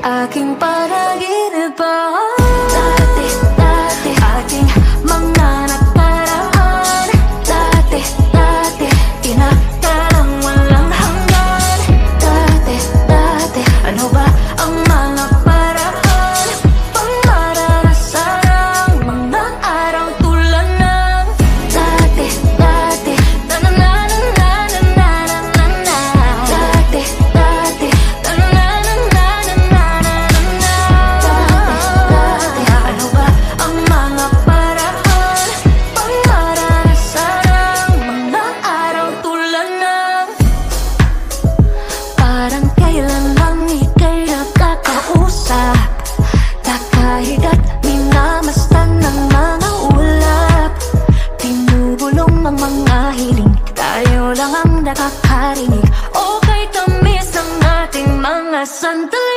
Aking panaginipan nakakarinig. Okay, tamis ng ating mga sandali.